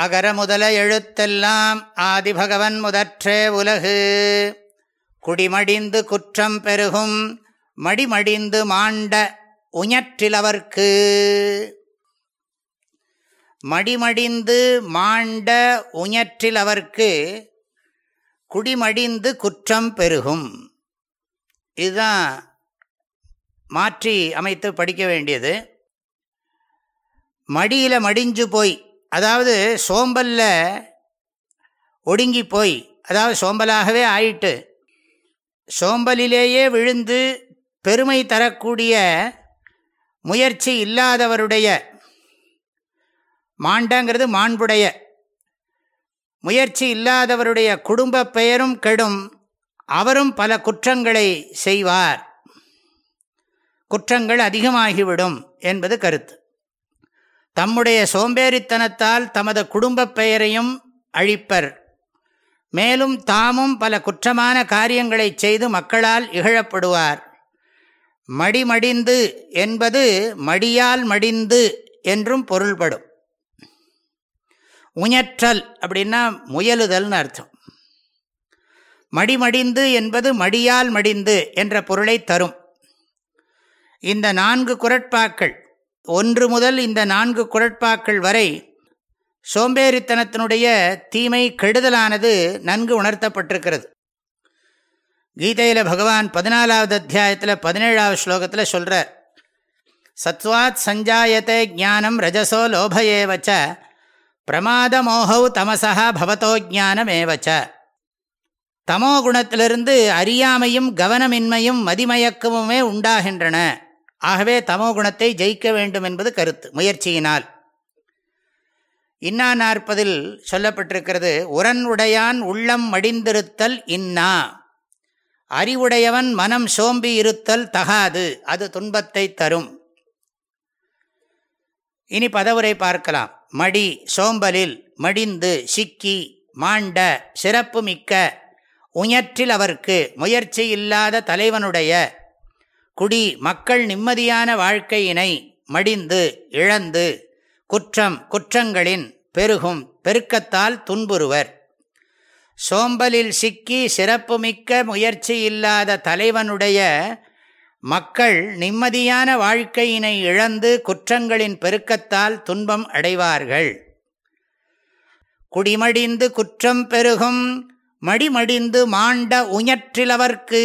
அகர முதல எழுத்தெல்லாம் ஆதிபகவன் முதற்றே உலகு. குடிமடிந்து குற்றம் பெருகும் மடிமடிந்து மாண்ட உஞற்றிலவர்க்கு. மடிமடிந்து மாண்ட உஞற்றிலவர்க்கு குடிமடிந்து குற்றம் பெருகும். இதுதான் மாற்றி அமைத்து படிக்க வேண்டியது. மடியில் மடிஞ்சு போய் அதாவது சோம்பல்ல ஒடுங்கி போய் அதாவது சோம்பலாகவே ஆயிட்டு சோம்பலிலேயே விழுந்து பெருமை தரக்கூடிய முயற்சி இல்லாதவருடைய மாண்டங்கிறது மாண்புடைய. முயற்சி இல்லாதவருடைய குடும்ப பெயரும் கெடும் அவரும் பல குற்றங்களை செய்வார். குற்றங்கள் அதிகமாகிவிடும் என்பது கருத்து. தம்முடைய சோம்பேறித்தனத்தால் தமது குடும்ப பெயரையும் அழிப்பர். மேலும் தாமும் பல குற்றமான காரியங்களை செய்து மக்களால் இகழப்படுவார். மடிமடிந்து என்பது மடியால் மடிந்து என்றும் பொருள்படும். உயற்றல் அப்படின்னா முயலுதல்னு அர்த்தம். மடிமடிந்து என்பது மடியால் மடிந்து என்ற பொருளை தரும். இந்த நான்கு குரட்பாக்கள் ஒன்று முதல் இந்த நான்கு குரட்பாக்கள் வரை சோம்பேறித்தனத்தினுடைய தீமை கெடுதலானது நன்கு உணர்த்தப்பட்டிருக்கிறது. கீதையில் பகவான் பதினாலாவது அத்தியாயத்தில் பதினேழாவது ஸ்லோகத்தில் சொல்கிறார் சத்வாத் சஞ்சாயத்தை ஞானம் ரஜசோ லோபயேவச்ச பிரமாதமோகௌ தமசா பவத்தோ ஜானமேவச்ச தமோ குணத்திலிருந்து அறியாமையும் கவனமின்மையும் மதிமயக்கமுமே உண்டாகின்றன. ஆகவே தமோ குணத்தை ஜெயிக்க வேண்டும் என்பது கருத்து முயற்சியினால். இன்னா நாற்பதில் சொல்லப்பட்டிருக்கிறது உரன் உடையான் உள்ளம் மடிந்திருத்தல் இன்னா. அறிவுடையவன் மனம் சோம்பி இருத்தல் தகாது அது துன்பத்தை தரும். இனி பதவுரை பார்க்கலாம். மடி சோம்பலில் மடிந்து சிக்கி மாண்ட சிறப்பு மிக்க உயற்றில் அவர்க்கு முயற்சி இல்லாத தலைவனுடைய குடி மக்கள் நிம்மதியான வாழ்க்கையினை மடிந்து இழந்து குற்றம் குற்றங்களின் பெருகும் பெருக்கத்தால் துன்புறுவர். சோம்பலில் சிக்கி சிறப்புமிக்க முயற்சி இல்லாத தலைவனுடைய மக்கள் நிம்மதியான வாழ்க்கையினை இழந்து குற்றங்களின் பெருக்கத்தால் துன்பம் அடைவார்கள். குடிமடிந்து குற்றம் பெருகும் மடிமடிந்து மாண்ட உயற்றிலவர்க்கு